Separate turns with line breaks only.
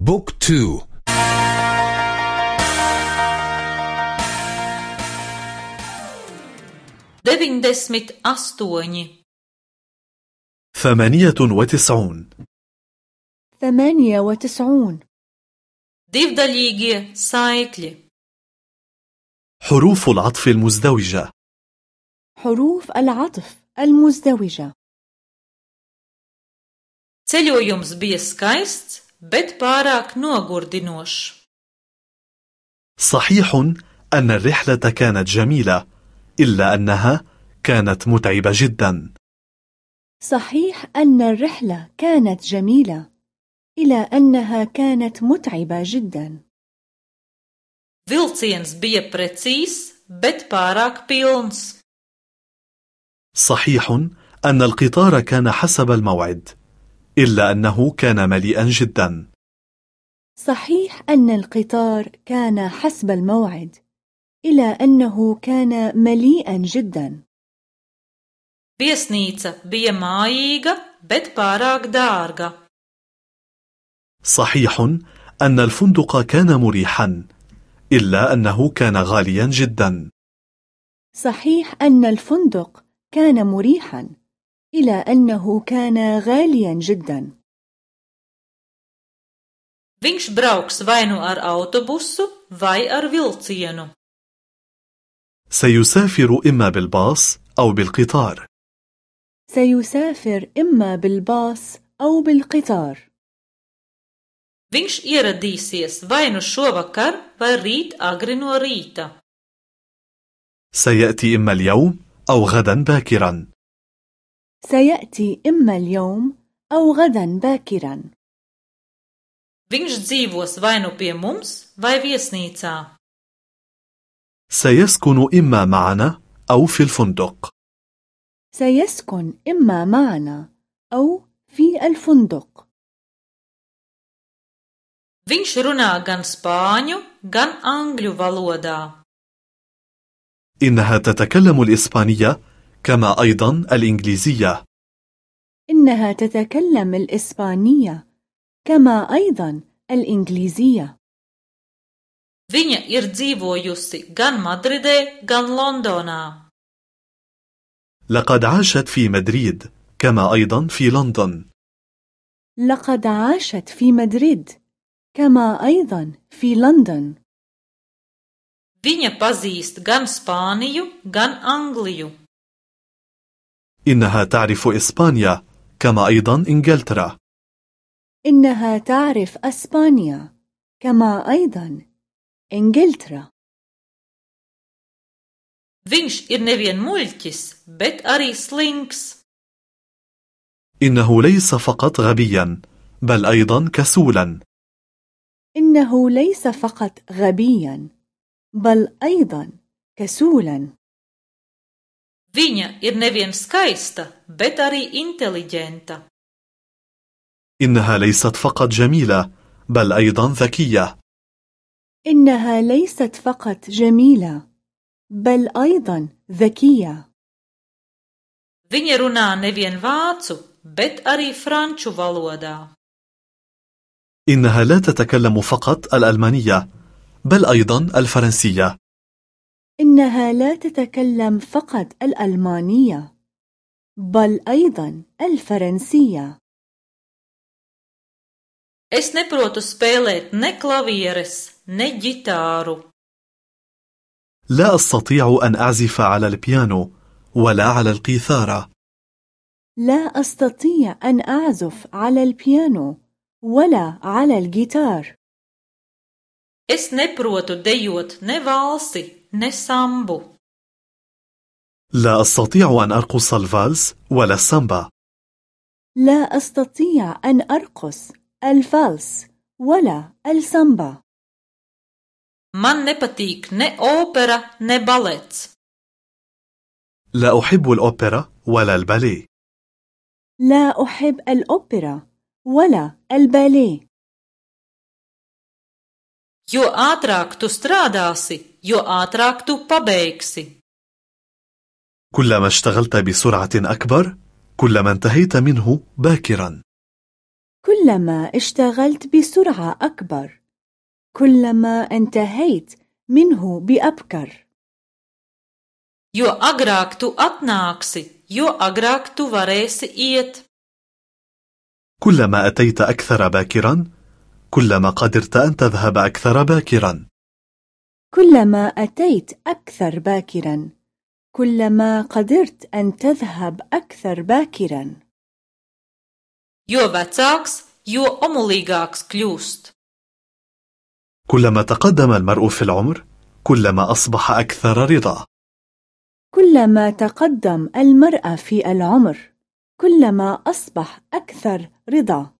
بوك تو.
Deviņdesmit astoņi,
ثمانية وتسعون.
ثمانية وتسعون.
Divdaļīgie saikļi,
حروف العطف المزدوجة.
حروف العطف المزدوجة.
Ceļojums bija skaists, bet pārāk nogurdinošs.
صحيح أن الرحلة كانت جميلة إلا أنها كانت متعبة جدا
صحيح أن الرحلة كانت جميلة إلى أنها كانت متعبة جدا
Vilciens bija precīzs, bet pārāk pilns.
صحيح أن القطار كان حسب الموعد إلا أنه كان مليئا جدا.
صحيح أن القطار كان حسب الموعد إلى أنه كان مليئا جدا.
Viesnīca bija mājīga, bet pārāk dārga.
صحيح أن الفندق كان مريحا إلا أنه كان غاليا جدا.
صحيح أن الفندق كان مريحا إلى أنه كان غاليا جدا
Viņš brauks vai nu ar autobusu, vai ar vilcienu.
سيسافر إما بالباص أو بالقطار
سيسافر إما بالباص أو بالقطار
Viņš ieradīsies vai nu šovakar, vai rīt agri no rīta.
سيأتي إما اليوم أو غدا باكرا
سيأتي إما اليوم أو غدا باكرا
Viņš dzīvos vai nu pie mums, vai viesnīcā.
سيسكن إما معنا أو في الفندق
سيسكن إما معنا أو في الفندق
Viņš runā gan spāņu, gan angļu valodā.
إنها تتكلم الإسبانية كما أيضا الإنجليزية
إنها تتكلم الإسبانية كما أيضا الإنجليزية
Viņa ir dzīvojusi gan Madridē, gan Londonā.
لقد عاشت في مدريد كما أيضا في لندن
لقد عاشت في مدريد كما أيضا في لندن
Viņa pazīst gan Spāniju, gan Angliju.
إنها تعرف إسبانيا كما أيضا إنجلترا.
إنها تعرف أسبانيا كما أيضا إنجلترا.
Viņš ir nevien muļķis, bet arī slinks.
إنه ليس فقط غبيا بل أيضا كسولا.
إنه ليس فقط غبيا بل أيضا كسولا.
Viņa ir nevien skaista, bet arī inteliģenta.
إنها ليست فقط جميلة بل أيضا ذكية
إنها ليست فقط جميلة بل أيضا ذكية
Viņa runā nevien vācu, bet arī franču valodā.
إنها لا تتكلم فقط الألمانية بل أيضا الفرنسية
إنها لا تتكلم فقط الألمانية بل أيضا الفرنسية.
Es neprotu spēlēt ne klavieres, ne ģitāru.
لا أستطيع أن أعزف على البيانو ولا على القيثارة.
لا أستطيع أن أعزف على البيانو ولا على الجيتار.
Es neprotu dejot ne valsi, sambu.
لا أستطيع أن أرقص الفالس ولا السامبا
لا أستطيع أن أرقص الفالس ولا السامبا
Man nepatīk ne opera, ne balets.
لا أحب الأوبرا ولا الباليه
لا أحب الأوبرا ولا الباليه
Jo ātrāk tu strādāsi, jo ātrāk tu pabeigsi.
كلما اشتغلت بسرعة أكبر كلما انتهيت منه باكرا
كلما اشتغلت بسرعة أكبر كلما انتهيت منه بأبكر
Jo agrāk tu atnāksi, jo agrāk tu varēsi iet.
كلما أتيت أكثر باكرا كلما قدرت أن تذهب أكثر باكرا.
كلما أتيت أكثر باكرا. كلما قدرت أن تذهب أكثر باكرا.
Jo vecāks, jo omulīgāks kļūst.
كلما تقدم المرء في العمر كلما أصبح أكثر رضا.
كلما تقدم المرأة في العمر كلما أصبح أكثر رضا.